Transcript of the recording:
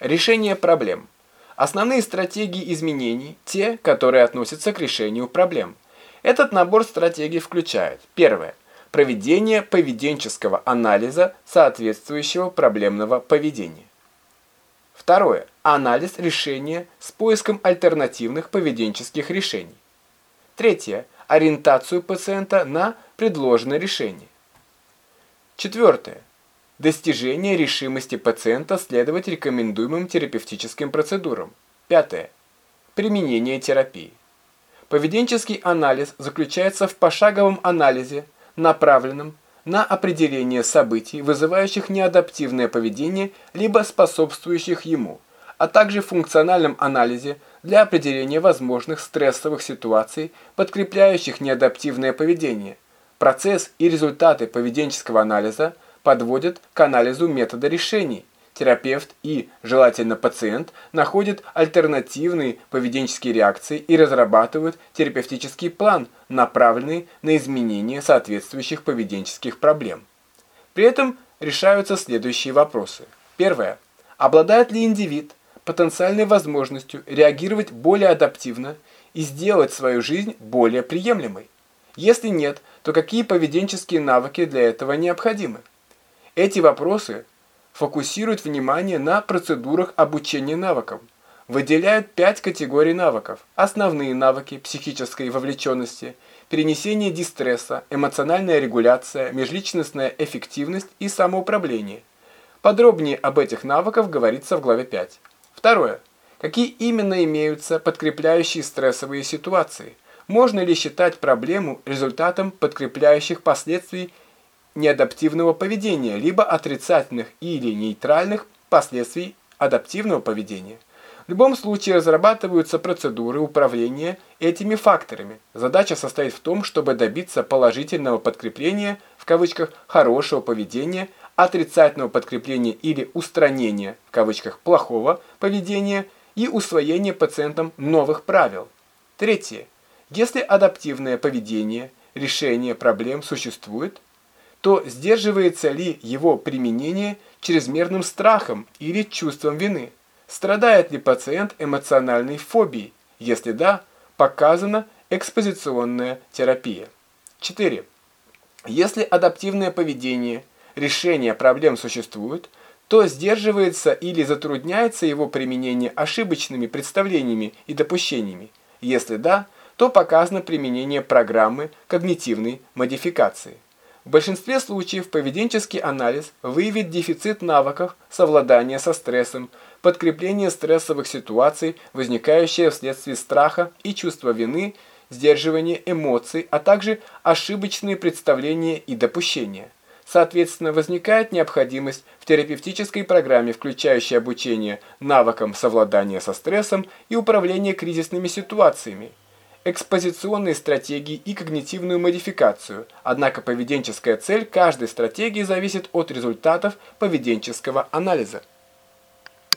Решение проблем. Основные стратегии изменений – те, которые относятся к решению проблем. Этот набор стратегий включает Первое. Проведение поведенческого анализа соответствующего проблемного поведения. Второе. Анализ решения с поиском альтернативных поведенческих решений. Третье. Ориентацию пациента на предложенное решение. Четвертое. Достижение решимости пациента следовать рекомендуемым терапевтическим процедурам. Пятое. Применение терапии. Поведенческий анализ заключается в пошаговом анализе, направленном на определение событий, вызывающих неадаптивное поведение, либо способствующих ему, а также функциональном анализе для определения возможных стрессовых ситуаций, подкрепляющих неадаптивное поведение. Процесс и результаты поведенческого анализа подводят к анализу метода решений – терапевт и, желательно, пациент находят альтернативные поведенческие реакции и разрабатывают терапевтический план, направленный на изменение соответствующих поведенческих проблем. При этом решаются следующие вопросы. Первое. Обладает ли индивид потенциальной возможностью реагировать более адаптивно и сделать свою жизнь более приемлемой? Если нет, то какие поведенческие навыки для этого необходимы? Эти вопросы фокусирует внимание на процедурах обучения навыкам. Выделяют пять категорий навыков. Основные навыки психической вовлеченности, перенесение дистресса, эмоциональная регуляция, межличностная эффективность и самоуправление. Подробнее об этих навыках говорится в главе 5. Второе. Какие именно имеются подкрепляющие стрессовые ситуации? Можно ли считать проблему результатом подкрепляющих последствий неадаптивного поведения, либо отрицательных или нейтральных последствий адаптивного поведения. В любом случае разрабатываются процедуры управления этими факторами. Задача состоит в том, чтобы добиться положительного подкрепления, в кавычках, хорошего поведения, отрицательного подкрепления или устранения, в кавычках, плохого поведения и усвоения пациентам новых правил. Третье. Если адаптивное поведение, решение проблем существует, то сдерживается ли его применение чрезмерным страхом или чувством вины? Страдает ли пациент эмоциональной фобией? Если да, показана экспозиционная терапия. 4. Если адаптивное поведение, решение проблем существует, то сдерживается или затрудняется его применение ошибочными представлениями и допущениями. Если да, то показано применение программы когнитивной модификации. В большинстве случаев поведенческий анализ выявит дефицит навыков совладания со стрессом, подкрепление стрессовых ситуаций, возникающие вследствие страха и чувства вины, сдерживание эмоций, а также ошибочные представления и допущения. Соответственно, возникает необходимость в терапевтической программе, включающей обучение навыкам совладания со стрессом и управление кризисными ситуациями экспозиционные стратегии и когнитивную модификацию, однако поведенческая цель каждой стратегии зависит от результатов поведенческого анализа.